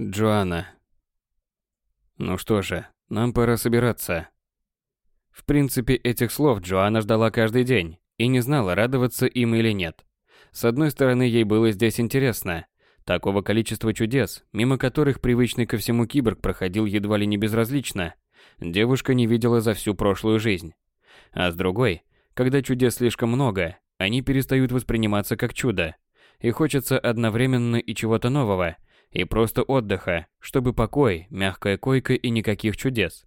Джоанна. Ну что же, нам пора собираться. В принципе, этих слов Джоанна ждала каждый день и не знала, радоваться им или нет. С одной стороны, ей было здесь интересно. Такого количества чудес, мимо которых привычный ко всему киборг проходил едва ли не безразлично, девушка не видела за всю прошлую жизнь. А с другой, когда чудес слишком много, они перестают восприниматься как чудо, и хочется одновременно и чего-то нового, и просто отдыха, чтобы покой, мягкая койка и никаких чудес.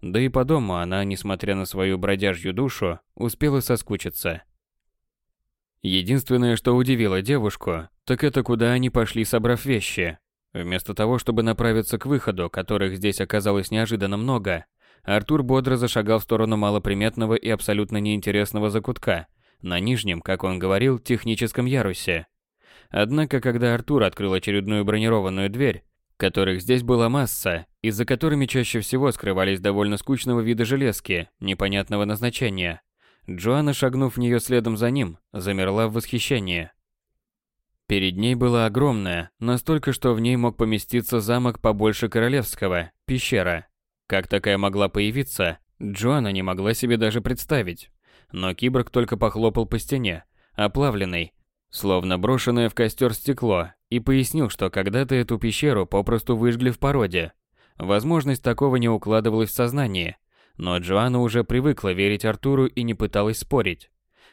Да и по дому она, несмотря на свою бродяжью душу, успела соскучиться. Единственное, что удивило девушку, так это куда они пошли, собрав вещи. Вместо того, чтобы направиться к выходу, которых здесь оказалось неожиданно много, Артур бодро зашагал в сторону малоприметного и абсолютно неинтересного закутка, на нижнем, как он говорил, техническом ярусе. Однако, когда Артур открыл очередную бронированную дверь, которых здесь была масса, и за которыми чаще всего скрывались довольно скучного вида железки, непонятного назначения, Джоанна, шагнув в нее следом за ним, замерла в восхищении. Перед ней была огромная, настолько, что в ней мог поместиться замок побольше королевского, пещера. Как такая могла появиться, Джоанна не могла себе даже представить. Но киборг только похлопал по стене, оплавленной, словно брошенное в костер стекло, и пояснил, что когда-то эту пещеру попросту выжгли в породе. Возможность такого не укладывалась в сознание, но Джоанна уже привыкла верить Артуру и не пыталась спорить.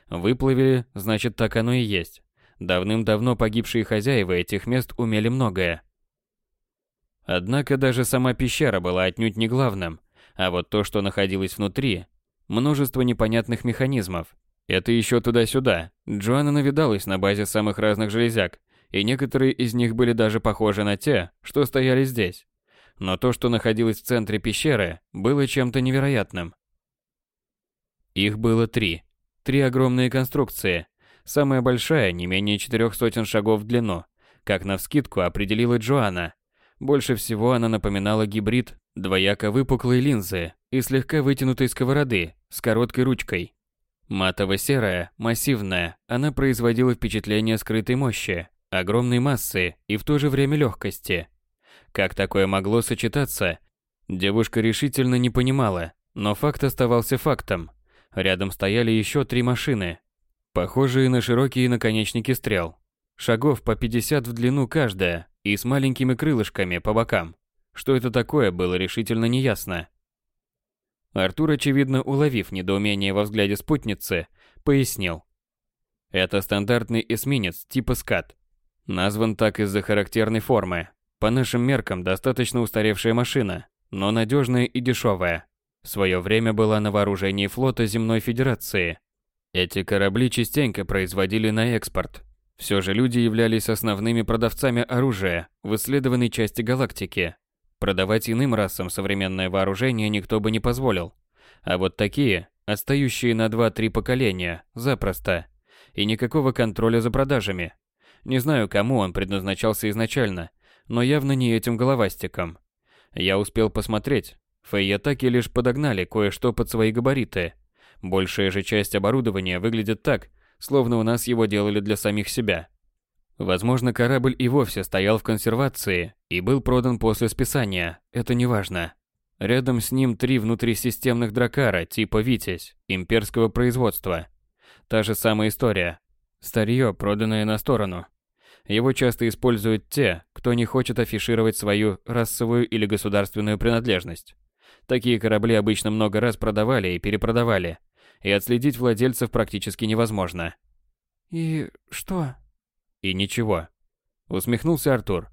Выплавили, значит так оно и есть. Давным-давно погибшие хозяева этих мест умели многое. Однако даже сама пещера была отнюдь не главным, а вот то, что находилось внутри, множество непонятных механизмов, это еще туда-сюда. Джоанна навидалась на базе самых разных железяк, и некоторые из них были даже похожи на те, что стояли здесь. Но то, что находилось в центре пещеры, было чем-то невероятным. Их было три. Три огромные конструкции. Самая большая не менее четырех сотен шагов в длину, как навскидку определила Джоанна. Больше всего она напоминала гибрид двояко выпуклой линзы и слегка вытянутой сковороды с короткой ручкой. Матово-серая, массивная, она производила впечатление скрытой мощи, огромной массы и в то же время легкости. Как такое могло сочетаться, девушка решительно не понимала, но факт оставался фактом. Рядом стояли еще три машины, похожие на широкие наконечники стрел. Шагов по 50 в длину каждая и с маленькими крылышками по бокам. Что это такое, было решительно неясно. Артур, очевидно уловив недоумение во взгляде спутницы, пояснил. Это стандартный эсминец типа скат. Назван так из-за характерной формы. По нашим меркам достаточно устаревшая машина, но надежная и дешевая. В свое время была на вооружении флота Земной Федерации. Эти корабли частенько производили на экспорт. Все же люди являлись основными продавцами оружия в исследованной части галактики, Продавать иным расам современное вооружение никто бы не позволил. А вот такие, отстающие на 2-3 поколения, запросто. И никакого контроля за продажами. Не знаю, кому он предназначался изначально, но явно не этим головастиком. Я успел посмотреть. Фейятаки лишь подогнали кое-что под свои габариты. Большая же часть оборудования выглядит так, словно у нас его делали для самих себя. Возможно, корабль и вовсе стоял в консервации и был продан после списания, это не важно. Рядом с ним три внутрисистемных дракара типа «Витязь» имперского производства. Та же самая история. Старье, проданное на сторону. Его часто используют те, кто не хочет афишировать свою расовую или государственную принадлежность. Такие корабли обычно много раз продавали и перепродавали, и отследить владельцев практически невозможно. «И что?» И ничего. Усмехнулся Артур.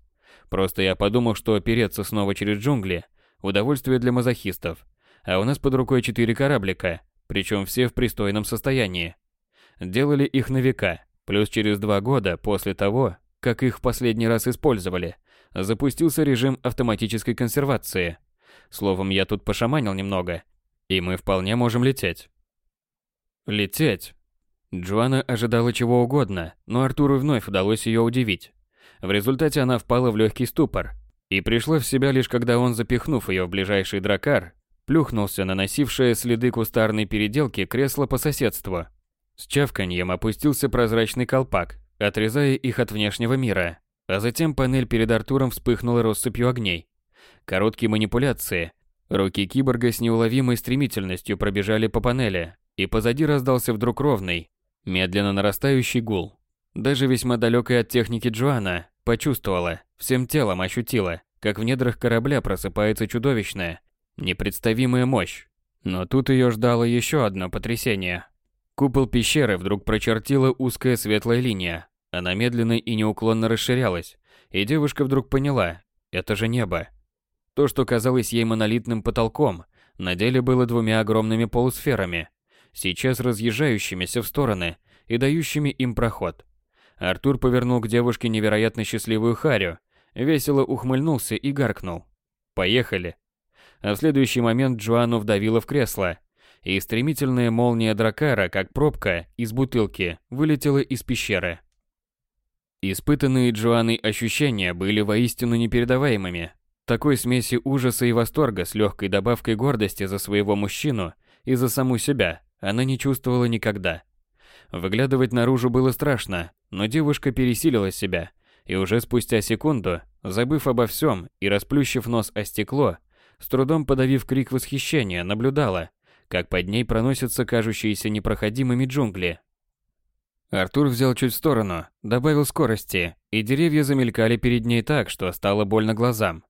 Просто я подумал, что опереться снова через джунгли – удовольствие для мазохистов. А у нас под рукой четыре кораблика, причем все в пристойном состоянии. Делали их на века, плюс через два года после того, как их в последний раз использовали, запустился режим автоматической консервации. Словом, я тут пошаманил немного, и мы вполне можем лететь. Лететь Джоанна ожидала чего угодно, но Артуру вновь удалось ее удивить. В результате она впала в легкий ступор и пришла в себя лишь когда он, запихнув ее в ближайший дракар, плюхнулся на носившее следы кустарной переделки кресло по соседству. С чавканьем опустился прозрачный колпак, отрезая их от внешнего мира. а затем панель перед Артуром вспыхнула россыпью огней. Короткие манипуляции. Руки киборга с неуловимой стремительностью пробежали по панели, и позади раздался вдруг ровный, медленно нарастающий гул. Даже весьма далекая от техники Джоанна почувствовала, всем телом ощутила, как в недрах корабля просыпается чудовищная, непредставимая мощь. Но тут ее ждало еще одно потрясение. Купол пещеры вдруг прочертила узкая светлая линия. Она медленно и неуклонно расширялась, и девушка вдруг поняла – это же небо. То, что казалось ей монолитным потолком, на деле было двумя огромными полусферами, сейчас разъезжающимися в стороны и дающими им проход. Артур повернул к девушке невероятно счастливую харю, весело ухмыльнулся и гаркнул. «Поехали!» А в следующий момент Джоанну вдавило в кресло, и стремительная молния дракара, как пробка из бутылки, вылетела из пещеры. Испытанные Джоанной ощущения были воистину непередаваемыми. Такой смеси ужаса и восторга с легкой добавкой гордости за своего мужчину и за саму себя она не чувствовала никогда. Выглядывать наружу было страшно, но девушка пересилила себя, и уже спустя секунду, забыв обо всем и расплющив нос о стекло, с трудом подавив крик восхищения, наблюдала, как под ней проносятся кажущиеся непроходимыми джунгли. Артур взял чуть в сторону, добавил скорости, и деревья замелькали перед ней так, что стало больно глазам.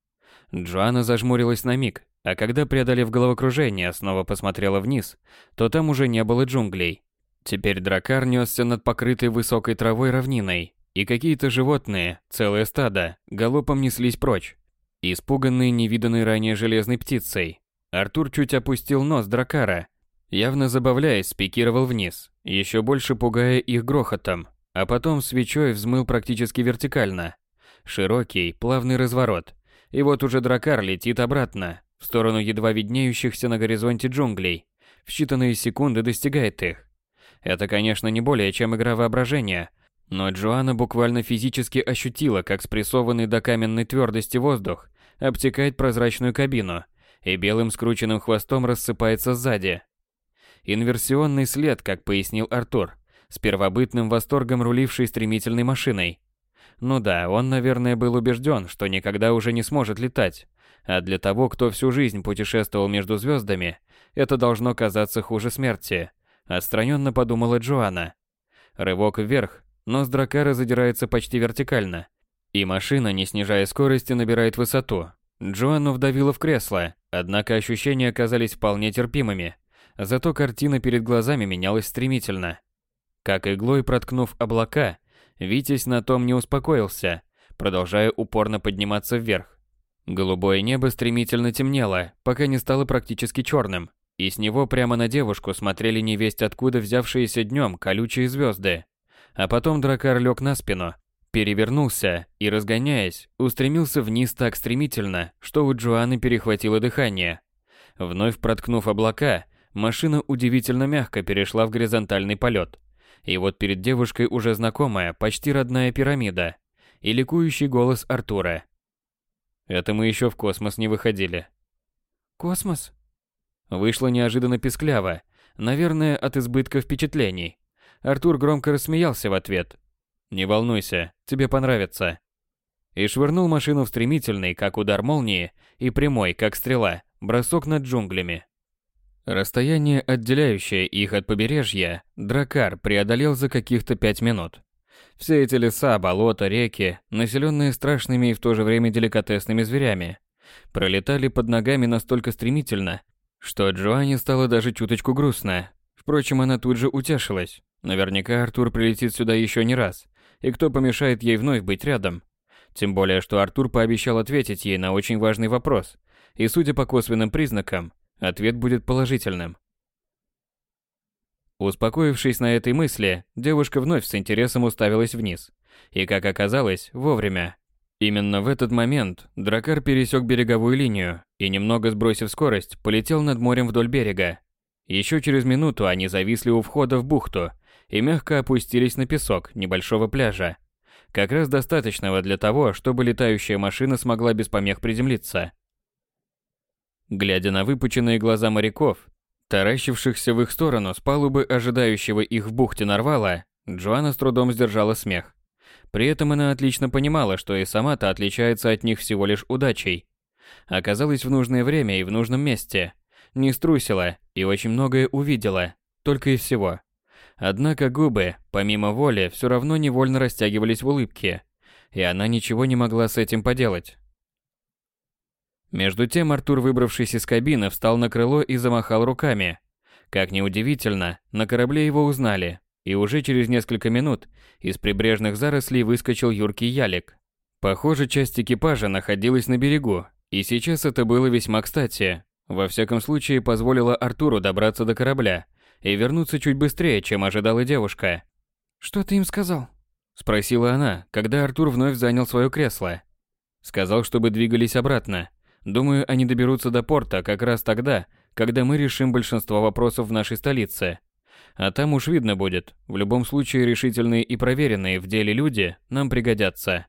Джоанна зажмурилась на миг, а когда, преодолев головокружение, снова посмотрела вниз, то там уже не было джунглей. Теперь дракар несся над покрытой высокой травой равниной, и какие-то животные, целое стадо, галопом неслись прочь, испуганные невиданной ранее железной птицей. Артур чуть опустил нос дракара, явно забавляясь, спикировал вниз, еще больше пугая их грохотом, а потом свечой взмыл практически вертикально. Широкий, плавный разворот. И вот уже дракар летит обратно, в сторону едва виднеющихся на горизонте джунглей. В считанные секунды достигает их. Это, конечно, не более чем игра воображения, но Джоанна буквально физически ощутила, как спрессованный до каменной твердости воздух обтекает прозрачную кабину и белым скрученным хвостом рассыпается сзади. Инверсионный след, как пояснил Артур, с первобытным восторгом руливший стремительной машиной. Ну да, он, наверное, был убежден, что никогда уже не сможет летать. А для того, кто всю жизнь путешествовал между звездами, это должно казаться хуже смерти. Отстраненно подумала Джоанна. Рывок вверх, нос дракара задирается почти вертикально. И машина, не снижая скорости, набирает высоту. Джоанну вдавило в кресло, однако ощущения оказались вполне терпимыми. Зато картина перед глазами менялась стремительно. Как иглой проткнув облака, Витязь на том не успокоился, продолжая упорно подниматься вверх. Голубое небо стремительно темнело, пока не стало практически черным, и с него прямо на девушку смотрели невесть откуда взявшиеся днем колючие звезды. А потом дракар лег на спину, перевернулся и, разгоняясь, устремился вниз так стремительно, что у Джоанны перехватило дыхание. Вновь проткнув облака, машина удивительно мягко перешла в горизонтальный полет. И вот перед девушкой уже знакомая, почти родная пирамида и ликующий голос Артура. Это мы еще в космос не выходили. Космос? Вышло неожиданно пескляво, наверное, от избытка впечатлений. Артур громко рассмеялся в ответ. «Не волнуйся, тебе понравится». И швырнул машину в стремительный, как удар молнии, и прямой, как стрела, бросок над джунглями. Расстояние, отделяющее их от побережья, Дракар преодолел за каких-то пять минут. Все эти леса, болота, реки, населенные страшными и в то же время деликатесными зверями, пролетали под ногами настолько стремительно, что Джоанне стало даже чуточку грустно. Впрочем, она тут же утешилась. Наверняка Артур прилетит сюда еще не раз, и кто помешает ей вновь быть рядом? Тем более, что Артур пообещал ответить ей на очень важный вопрос, и судя по косвенным признакам, ответ будет положительным. Успокоившись на этой мысли, девушка вновь с интересом уставилась вниз. И, как оказалось, вовремя. Именно в этот момент дракар пересек береговую линию и, немного сбросив скорость, полетел над морем вдоль берега. Еще через минуту они зависли у входа в бухту и мягко опустились на песок небольшого пляжа. Как раз достаточного для того, чтобы летающая машина смогла без помех приземлиться. Глядя на выпученные глаза моряков, таращившихся в их сторону с палубы ожидающего их в бухте Нарвала, Джоанна с трудом сдержала смех. При этом она отлично понимала, что и сама-то отличается от них всего лишь удачей. Оказалась в нужное время и в нужном месте. Не струсила и очень многое увидела, только и всего. Однако губы, помимо воли, все равно невольно растягивались в улыбке, и она ничего не могла с этим поделать. Между тем Артур, выбравшись из кабины, встал на крыло и замахал руками. Как ни удивительно, на корабле его узнали, и уже через несколько минут из прибрежных зарослей выскочил юркий ялик. Похоже, часть экипажа находилась на берегу, и сейчас это было весьма кстати. Во всяком случае, позволило Артуру добраться до корабля и вернуться чуть быстрее, чем ожидала девушка. «Что ты им сказал?» – спросила она, когда Артур вновь занял свое кресло. Сказал, чтобы двигались обратно, Думаю, они доберутся до порта как раз тогда, когда мы решим большинство вопросов в нашей столице. А там уж видно будет. В любом случае, решительные и проверенные в деле люди нам пригодятся.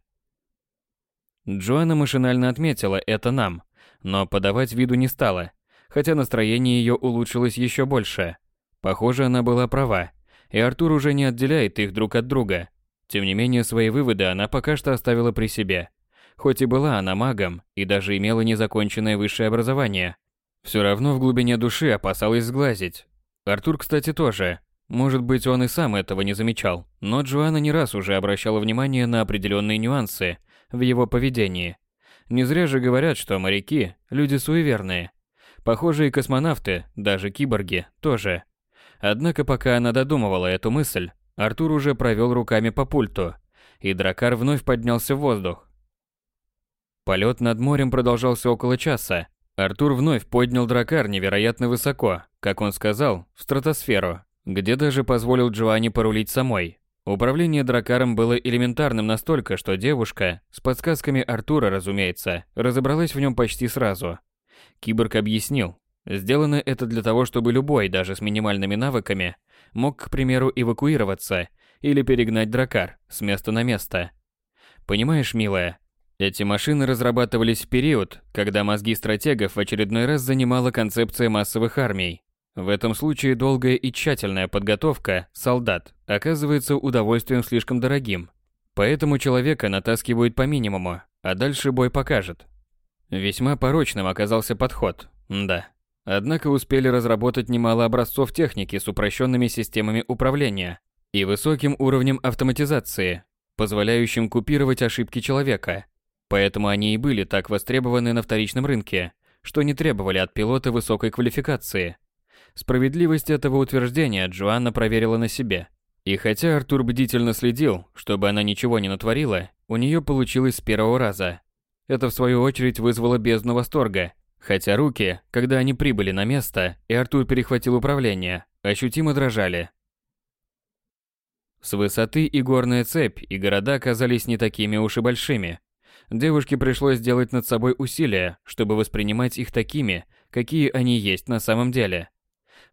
Джоанна машинально отметила это нам, но подавать виду не стала, хотя настроение ее улучшилось еще больше. Похоже, она была права, и Артур уже не отделяет их друг от друга. Тем не менее, свои выводы она пока что оставила при себе – Хоть и была она магом и даже имела незаконченное высшее образование, все равно в глубине души опасалась сглазить. Артур, кстати, тоже. Может быть, он и сам этого не замечал, но Джоанна не раз уже обращала внимание на определенные нюансы в его поведении. Не зря же говорят, что моряки – люди суеверные. Похоже, и космонавты, даже киборги, тоже. Однако пока она додумывала эту мысль, Артур уже провел руками по пульту, и дракар вновь поднялся в воздух. Полет над морем продолжался около часа. Артур вновь поднял дракар невероятно высоко, как он сказал, в стратосферу, где даже позволил Джоанне порулить самой. Управление дракаром было элементарным настолько, что девушка, с подсказками Артура, разумеется, разобралась в нем почти сразу. Киборг объяснил, сделано это для того, чтобы любой, даже с минимальными навыками, мог, к примеру, эвакуироваться или перегнать дракар с места на место. Понимаешь, милая, эти машины разрабатывались в период, когда мозги стратегов в очередной раз занимала концепция массовых армий. В этом случае долгая и тщательная подготовка солдат оказывается удовольствием слишком дорогим. Поэтому человека натаскивают по минимуму, а дальше бой покажет. Весьма порочным оказался подход, да. Однако успели разработать немало образцов техники с упрощенными системами управления и высоким уровнем автоматизации, позволяющим купировать ошибки человека – Поэтому они и были так востребованы на вторичном рынке, что не требовали от пилота высокой квалификации. Справедливость этого утверждения Джоанна проверила на себе. И хотя Артур бдительно следил, чтобы она ничего не натворила, у нее получилось с первого раза. Это в свою очередь вызвало бездну восторга, хотя руки, когда они прибыли на место, и Артур перехватил управление, ощутимо дрожали. С высоты и горная цепь, и города казались не такими уж и большими, Девушке пришлось сделать над собой усилия, чтобы воспринимать их такими, какие они есть на самом деле.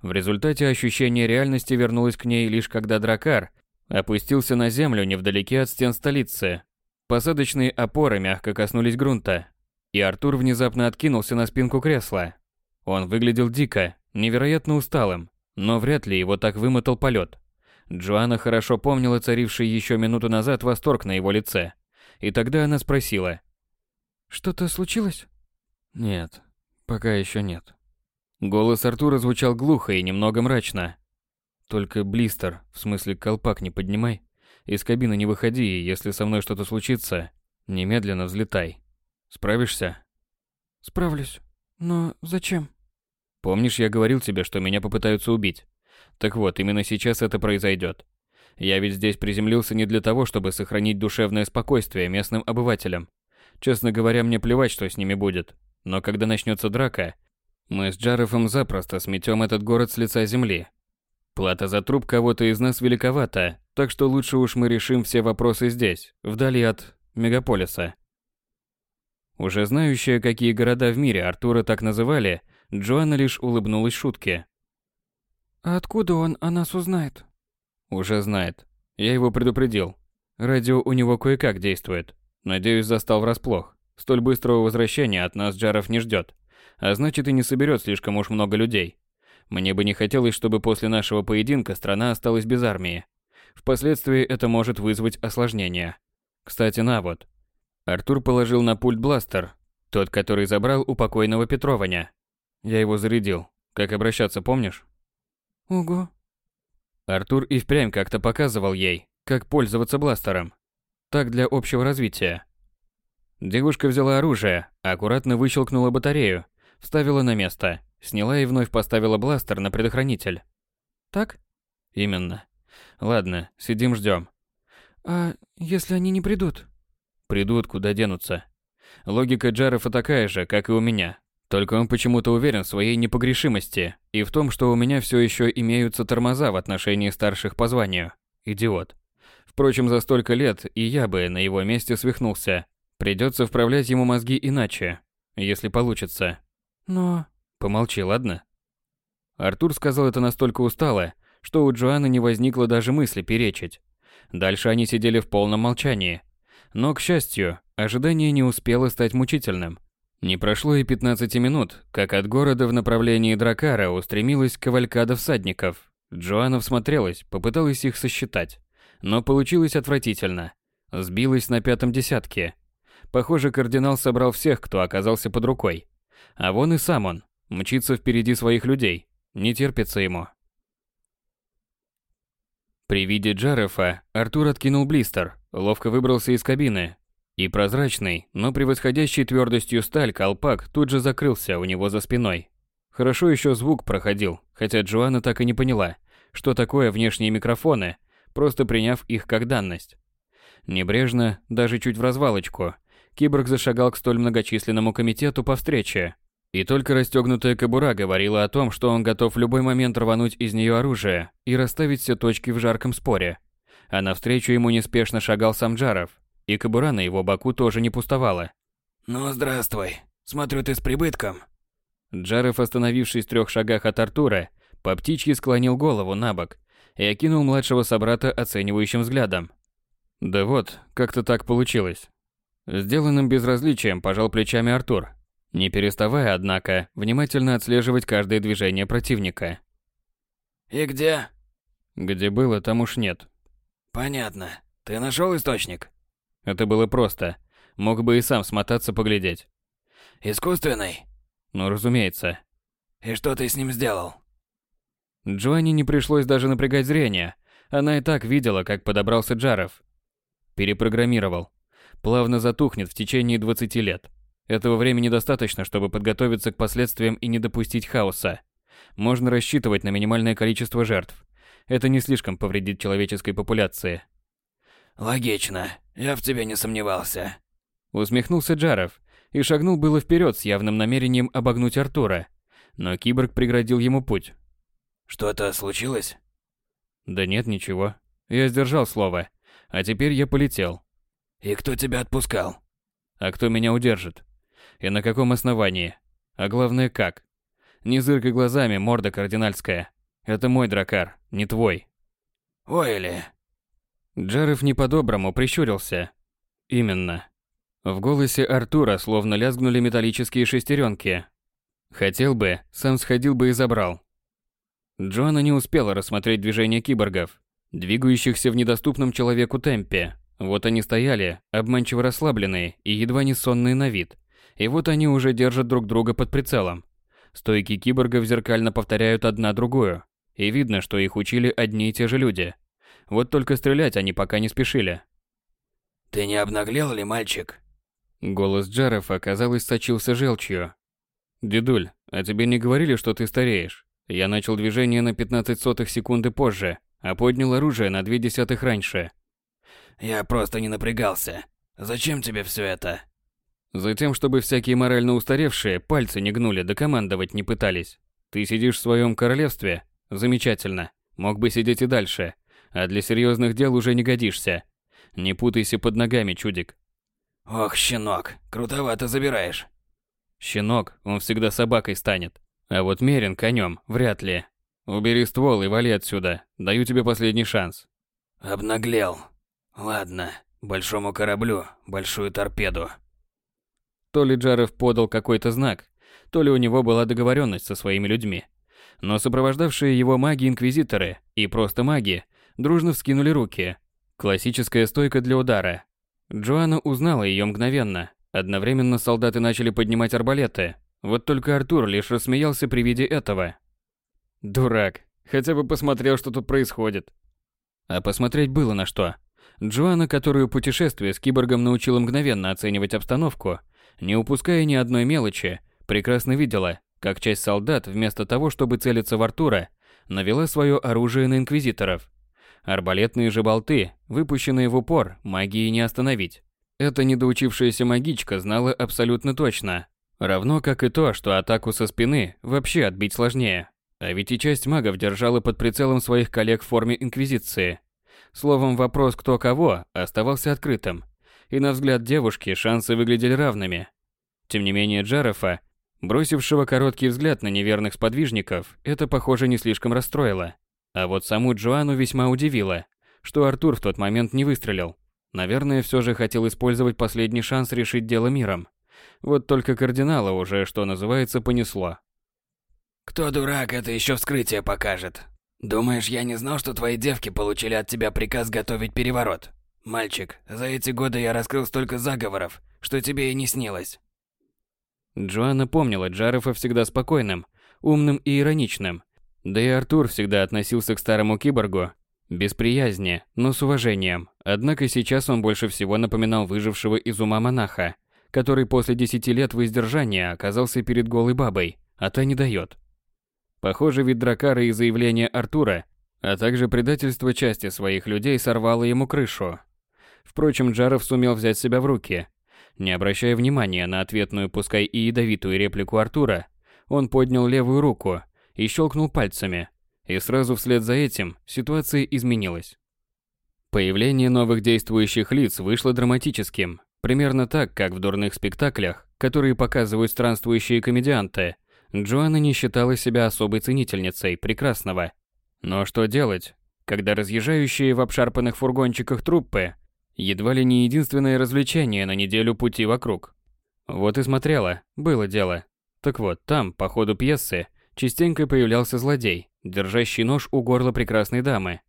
В результате ощущение реальности вернулось к ней лишь когда дракар опустился на землю невдалеке от стен столицы. Посадочные опоры мягко коснулись грунта, и Артур внезапно откинулся на спинку кресла. Он выглядел дико, невероятно усталым, но вряд ли его так вымотал полет. Джоанна хорошо помнила царивший еще минуту назад восторг на его лице – и тогда она спросила. «Что-то случилось?» «Нет, пока еще нет». Голос Артура звучал глухо и немного мрачно. «Только блистер, в смысле колпак не поднимай. Из кабины не выходи, и если со мной что-то случится, немедленно взлетай. Справишься?» «Справлюсь. Но зачем?» «Помнишь, я говорил тебе, что меня попытаются убить? Так вот, именно сейчас это произойдет. Я ведь здесь приземлился не для того, чтобы сохранить душевное спокойствие местным обывателям. Честно говоря, мне плевать, что с ними будет. Но когда начнется драка, мы с Джаровым запросто сметем этот город с лица земли. Плата за труп кого-то из нас великовата, так что лучше уж мы решим все вопросы здесь, вдали от мегаполиса. Уже знающая, какие города в мире Артура так называли, Джоанна лишь улыбнулась шутке. «А откуда он о нас узнает?» Уже знает. Я его предупредил. Радио у него кое-как действует. Надеюсь, застал врасплох. Столь быстрого возвращения от нас Джаров не ждет. А значит и не соберет слишком уж много людей. Мне бы не хотелось, чтобы после нашего поединка страна осталась без армии. Впоследствии это может вызвать осложнения. Кстати, на вот. Артур положил на пульт бластер, тот, который забрал у покойного Петрованя. Я его зарядил. Как обращаться, помнишь? Ого. Артур и впрямь как-то показывал ей, как пользоваться бластером. Так для общего развития. Девушка взяла оружие, аккуратно выщелкнула батарею, вставила на место, сняла и вновь поставила бластер на предохранитель. Так? Именно. Ладно, сидим ждем. А если они не придут? Придут, куда денутся. Логика Джарефа такая же, как и у меня. Только он почему-то уверен в своей непогрешимости и в том, что у меня все еще имеются тормоза в отношении старших по званию. Идиот. Впрочем, за столько лет и я бы на его месте свихнулся. Придется вправлять ему мозги иначе, если получится. Но... Помолчи, ладно? Артур сказал это настолько устало, что у Джоанны не возникло даже мысли перечить. Дальше они сидели в полном молчании. Но, к счастью, ожидание не успело стать мучительным. Не прошло и 15 минут, как от города в направлении Дракара устремилась кавалькада всадников. Джоанна всмотрелась, попыталась их сосчитать. Но получилось отвратительно. Сбилась на пятом десятке. Похоже, кардинал собрал всех, кто оказался под рукой. А вон и сам он, мчится впереди своих людей. Не терпится ему. При виде Джарефа Артур откинул блистер, ловко выбрался из кабины, и прозрачный, но превосходящий твердостью сталь колпак тут же закрылся у него за спиной. Хорошо еще звук проходил, хотя Джоанна так и не поняла, что такое внешние микрофоны, просто приняв их как данность. Небрежно, даже чуть в развалочку, киборг зашагал к столь многочисленному комитету по встрече. И только расстегнутая кобура говорила о том, что он готов в любой момент рвануть из нее оружие и расставить все точки в жарком споре. А навстречу ему неспешно шагал сам Джаров, и кобура на его боку тоже не пустовала. «Ну, здравствуй. Смотрю, ты с прибытком». Джаров, остановившись в трех шагах от Артура, по птичьи склонил голову на бок и окинул младшего собрата оценивающим взглядом. Да вот, как-то так получилось. Сделанным безразличием пожал плечами Артур, не переставая, однако, внимательно отслеживать каждое движение противника. «И где?» Где было, там уж нет. «Понятно. Ты нашел источник?» Это было просто. Мог бы и сам смотаться поглядеть. «Искусственный?» Ну, разумеется. «И что ты с ним сделал?» Джоанне не пришлось даже напрягать зрение. Она и так видела, как подобрался Джаров. Перепрограммировал. Плавно затухнет в течение 20 лет. Этого времени достаточно, чтобы подготовиться к последствиям и не допустить хаоса. Можно рассчитывать на минимальное количество жертв. Это не слишком повредит человеческой популяции. «Логично. Я в тебе не сомневался». Усмехнулся Джаров и шагнул было вперед с явным намерением обогнуть Артура. Но киборг преградил ему путь. «Что-то случилось?» «Да нет, ничего. Я сдержал слово. А теперь я полетел». «И кто тебя отпускал?» «А кто меня удержит? И на каком основании? А главное, как? Не зыркай глазами, морда кардинальская. Это мой дракар, не твой». «Ой ли...» Джаров не по-доброму прищурился. Именно. В голосе Артура словно лязгнули металлические шестеренки. Хотел бы, сам сходил бы и забрал. Джоанна не успела рассмотреть движения киборгов, двигающихся в недоступном человеку темпе. Вот они стояли, обманчиво расслабленные и едва не сонные на вид. И вот они уже держат друг друга под прицелом. Стойки киборгов зеркально повторяют одна другую. И видно, что их учили одни и те же люди. Вот только стрелять они пока не спешили. «Ты не обнаглел ли, мальчик?» Голос Джарефа, казалось, сочился желчью. «Дедуль, а тебе не говорили, что ты стареешь? Я начал движение на 15 сотых секунды позже, а поднял оружие на две десятых раньше». «Я просто не напрягался. Зачем тебе все это?» Затем, чтобы всякие морально устаревшие пальцы не гнули да командовать не пытались. Ты сидишь в своем королевстве? Замечательно. Мог бы сидеть и дальше. А для серьезных дел уже не годишься. Не путайся под ногами, чудик. Ох, щенок, крутовато забираешь. Щенок, он всегда собакой станет. А вот Мерин конем, вряд ли. Убери ствол и вали отсюда. Даю тебе последний шанс. Обнаглел. Ладно, большому кораблю, большую торпеду. То ли Джаров подал какой-то знак, то ли у него была договоренность со своими людьми. Но сопровождавшие его маги-инквизиторы и просто маги дружно вскинули руки. Классическая стойка для удара. Джоанна узнала ее мгновенно. Одновременно солдаты начали поднимать арбалеты. Вот только Артур лишь рассмеялся при виде этого. Дурак. Хотя бы посмотрел, что тут происходит. А посмотреть было на что. Джоанна, которую путешествие с киборгом научила мгновенно оценивать обстановку, не упуская ни одной мелочи, прекрасно видела, как часть солдат, вместо того, чтобы целиться в Артура, навела свое оружие на инквизиторов. Арбалетные же болты, выпущенные в упор, магии не остановить. Эта недоучившаяся магичка знала абсолютно точно. Равно как и то, что атаку со спины вообще отбить сложнее. А ведь и часть магов держала под прицелом своих коллег в форме Инквизиции. Словом, вопрос кто кого оставался открытым. И на взгляд девушки шансы выглядели равными. Тем не менее Джарафа, бросившего короткий взгляд на неверных сподвижников, это, похоже, не слишком расстроило. А вот саму Джоанну весьма удивило, что Артур в тот момент не выстрелил. Наверное, все же хотел использовать последний шанс решить дело миром. Вот только кардинала уже, что называется, понесло. Кто дурак, это еще вскрытие покажет. Думаешь, я не знал, что твои девки получили от тебя приказ готовить переворот? Мальчик, за эти годы я раскрыл столько заговоров, что тебе и не снилось. Джоанна помнила Джарефа всегда спокойным, умным и ироничным. Да и Артур всегда относился к старому киборгу без приязни, но с уважением. Однако сейчас он больше всего напоминал выжившего из ума монаха, который после десяти лет воздержания оказался перед голой бабой, а та не дает. Похоже, вид Дракара и заявление Артура, а также предательство части своих людей сорвало ему крышу. Впрочем, Джаров сумел взять себя в руки. Не обращая внимания на ответную, пускай и ядовитую реплику Артура, он поднял левую руку и щелкнул пальцами, и сразу вслед за этим ситуация изменилась. Появление новых действующих лиц вышло драматическим, примерно так, как в дурных спектаклях, которые показывают странствующие комедианты. Джоанна не считала себя особой ценительницей прекрасного. Но что делать, когда разъезжающие в обшарпанных фургончиках труппы едва ли не единственное развлечение на неделю пути вокруг? Вот и смотрела, было дело. Так вот, там, по ходу пьесы, частенько появлялся злодей, держащий нож у горла прекрасной дамы.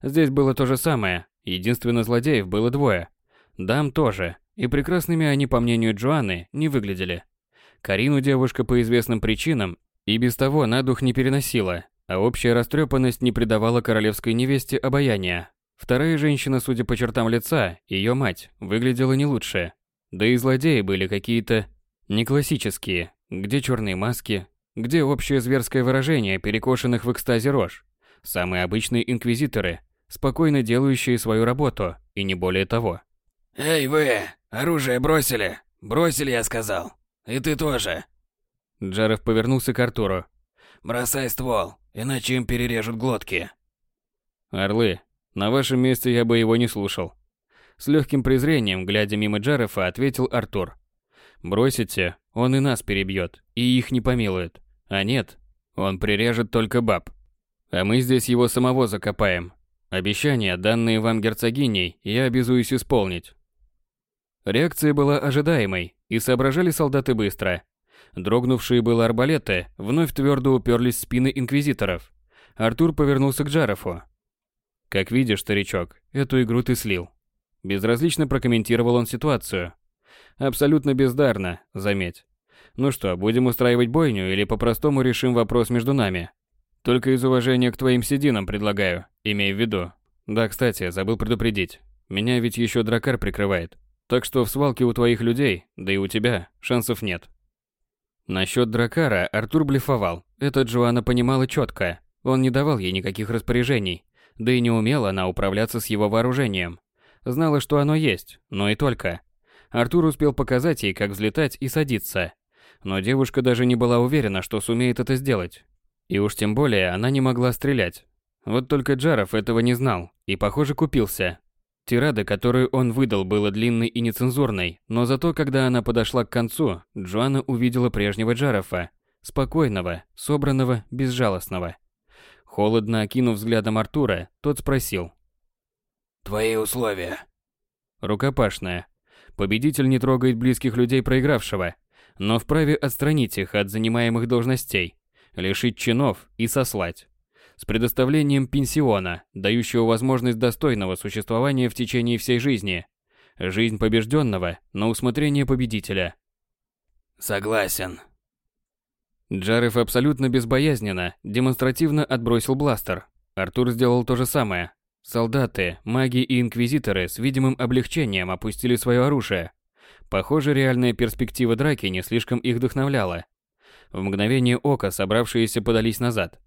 Здесь было то же самое, единственно злодеев было двое. Дам тоже, и прекрасными они, по мнению Джоанны, не выглядели. Карину девушка по известным причинам и без того на дух не переносила, а общая растрепанность не придавала королевской невесте обаяния. Вторая женщина, судя по чертам лица, ее мать, выглядела не лучше. Да и злодеи были какие-то не классические, где черные маски, где общее зверское выражение перекошенных в экстазе рож? Самые обычные инквизиторы, спокойно делающие свою работу, и не более того. «Эй вы! Оружие бросили! Бросили, я сказал! И ты тоже!» Джаров повернулся к Артуру. «Бросай ствол, иначе им перережут глотки!» «Орлы, на вашем месте я бы его не слушал!» С легким презрением, глядя мимо Джарефа, ответил Артур. «Бросите, он и нас перебьет, и их не помилует. А нет, он прирежет только баб. А мы здесь его самого закопаем. Обещания, данные вам герцогиней, я обязуюсь исполнить. Реакция была ожидаемой, и соображали солдаты быстро. Дрогнувшие было арбалеты вновь твердо уперлись в спины инквизиторов. Артур повернулся к Джарофу. «Как видишь, старичок, эту игру ты слил». Безразлично прокомментировал он ситуацию. Абсолютно бездарно, заметь. Ну что, будем устраивать бойню или по-простому решим вопрос между нами? Только из уважения к твоим сединам предлагаю, имей в виду. Да, кстати, забыл предупредить. Меня ведь еще дракар прикрывает. Так что в свалке у твоих людей, да и у тебя, шансов нет. Насчет дракара Артур блефовал. Это Джоанна понимала четко. Он не давал ей никаких распоряжений. Да и не умела она управляться с его вооружением. Знала, что оно есть, но и только. Артур успел показать ей, как взлетать и садиться, но девушка даже не была уверена, что сумеет это сделать. И уж тем более она не могла стрелять. Вот только Джаров этого не знал и, похоже, купился. Тирада, которую он выдал, была длинной и нецензурной, но зато, когда она подошла к концу, Джоанна увидела прежнего Джарофа, спокойного, собранного, безжалостного. Холодно окинув взглядом Артура, тот спросил. «Твои условия?» Рукопашная. Победитель не трогает близких людей проигравшего, но вправе отстранить их от занимаемых должностей, лишить чинов и сослать. С предоставлением пенсиона, дающего возможность достойного существования в течение всей жизни. Жизнь побежденного на усмотрение победителя. Согласен. Джарев абсолютно безбоязненно, демонстративно отбросил бластер. Артур сделал то же самое. Солдаты, маги и инквизиторы с видимым облегчением опустили свое оружие. Похоже, реальная перспектива драки не слишком их вдохновляла. В мгновение ока собравшиеся подались назад.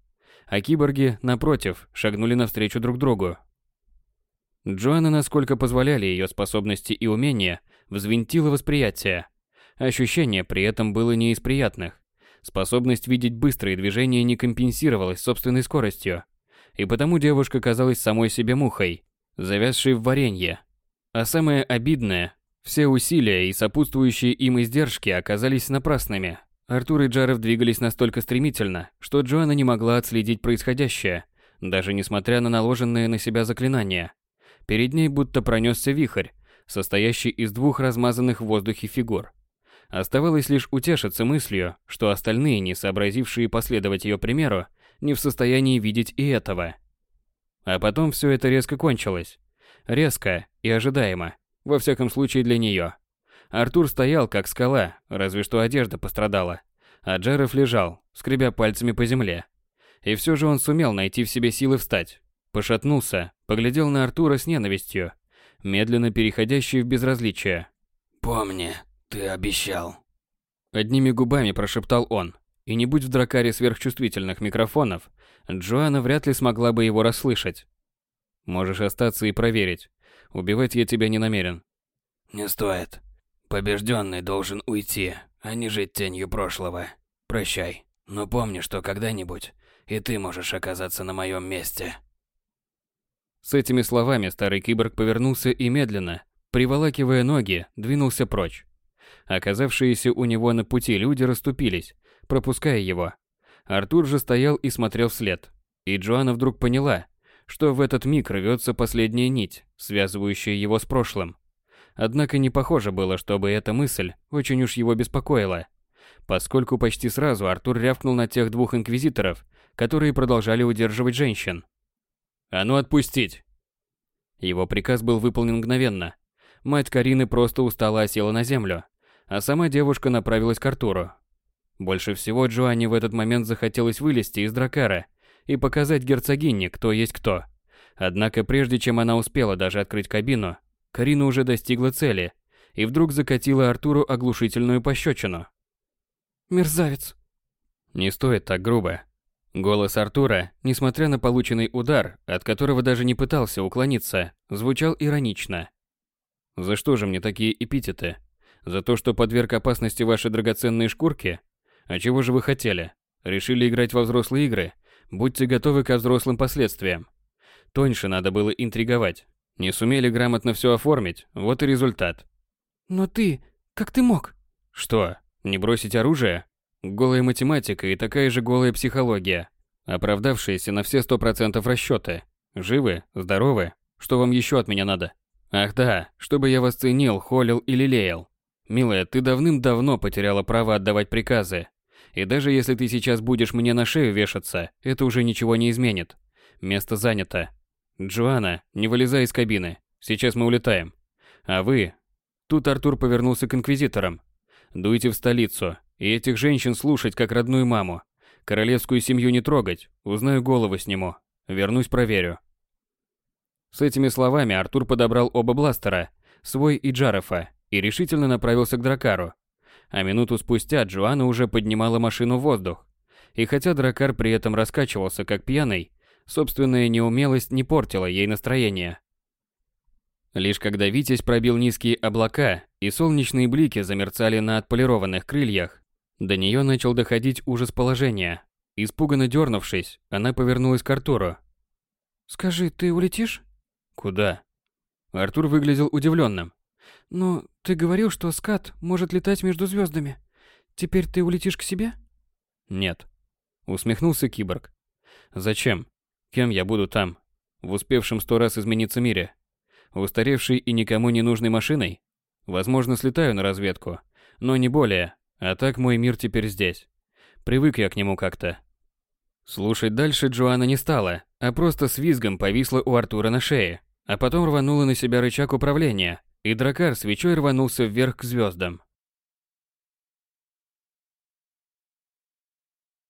А киборги, напротив, шагнули навстречу друг другу. Джоанна, насколько позволяли ее способности и умения, взвинтила восприятие. Ощущение при этом было не из приятных. Способность видеть быстрые движения не компенсировалась собственной скоростью, и потому девушка казалась самой себе мухой, завязшей в варенье. А самое обидное, все усилия и сопутствующие им издержки оказались напрасными. Артур и Джаров двигались настолько стремительно, что Джоанна не могла отследить происходящее, даже несмотря на наложенные на себя заклинания. Перед ней будто пронесся вихрь, состоящий из двух размазанных в воздухе фигур. Оставалось лишь утешиться мыслью, что остальные, не сообразившие последовать ее примеру, не в состоянии видеть и этого. А потом все это резко кончилось. Резко и ожидаемо, во всяком случае для нее. Артур стоял как скала, разве что одежда пострадала, а Джеров лежал, скребя пальцами по земле. И все же он сумел найти в себе силы встать. Пошатнулся, поглядел на Артура с ненавистью, медленно переходящей в безразличие. «Помни, ты обещал. Одними губами прошептал он. И не будь в дракаре сверхчувствительных микрофонов, Джоанна вряд ли смогла бы его расслышать. Можешь остаться и проверить. Убивать я тебя не намерен. Не стоит. Побежденный должен уйти, а не жить тенью прошлого. Прощай. Но помни, что когда-нибудь и ты можешь оказаться на моем месте. С этими словами старый киборг повернулся и медленно, приволакивая ноги, двинулся прочь. Оказавшиеся у него на пути люди расступились, пропуская его. Артур же стоял и смотрел вслед. И Джоанна вдруг поняла, что в этот миг рвется последняя нить, связывающая его с прошлым. Однако не похоже было, чтобы эта мысль очень уж его беспокоила, поскольку почти сразу Артур рявкнул на тех двух инквизиторов, которые продолжали удерживать женщин. «А ну отпустить!» Его приказ был выполнен мгновенно. Мать Карины просто устала осела на землю, а сама девушка направилась к Артуру. Больше всего Джоанне в этот момент захотелось вылезти из дракара и показать герцогине, кто есть кто. Однако прежде чем она успела даже открыть кабину, Карина уже достигла цели и вдруг закатила Артуру оглушительную пощечину. «Мерзавец!» Не стоит так грубо. Голос Артура, несмотря на полученный удар, от которого даже не пытался уклониться, звучал иронично. «За что же мне такие эпитеты? За то, что подверг опасности ваши драгоценные шкурки? А чего же вы хотели? Решили играть во взрослые игры? Будьте готовы ко взрослым последствиям. Тоньше надо было интриговать. Не сумели грамотно все оформить, вот и результат. Но ты, как ты мог? Что, не бросить оружие? Голая математика и такая же голая психология, оправдавшиеся на все сто процентов расчеты. Живы, здоровы, что вам еще от меня надо? Ах да, чтобы я вас ценил, холил и лелеял. Милая, ты давным-давно потеряла право отдавать приказы. И даже если ты сейчас будешь мне на шею вешаться, это уже ничего не изменит. Место занято. Джоанна, не вылезай из кабины. Сейчас мы улетаем. А вы... Тут Артур повернулся к инквизиторам. Дуйте в столицу. И этих женщин слушать как родную маму. Королевскую семью не трогать. Узнаю голову сниму. Вернусь проверю. С этими словами Артур подобрал оба бластера, свой и Джарафа, и решительно направился к Дракару. А минуту спустя Джоанна уже поднимала машину в воздух. И хотя Дракар при этом раскачивался как пьяный, собственная неумелость не портила ей настроение. Лишь когда Витязь пробил низкие облака и солнечные блики замерцали на отполированных крыльях, до нее начал доходить ужас положения. Испуганно дернувшись, она повернулась к Артуру. «Скажи, ты улетишь?» «Куда?» Артур выглядел удивленным. Но ты говорил, что скат может летать между звездами. Теперь ты улетишь к себе? Нет. Усмехнулся киборг. Зачем? Кем я буду там? В успевшем сто раз измениться мире? Устаревшей и никому не нужной машиной? Возможно, слетаю на разведку, но не более. А так мой мир теперь здесь. Привык я к нему как-то. Слушать дальше Джоанна не стала, а просто с визгом повисла у Артура на шее, а потом рванула на себя рычаг управления, и дракар свечой рванулся вверх к звездам.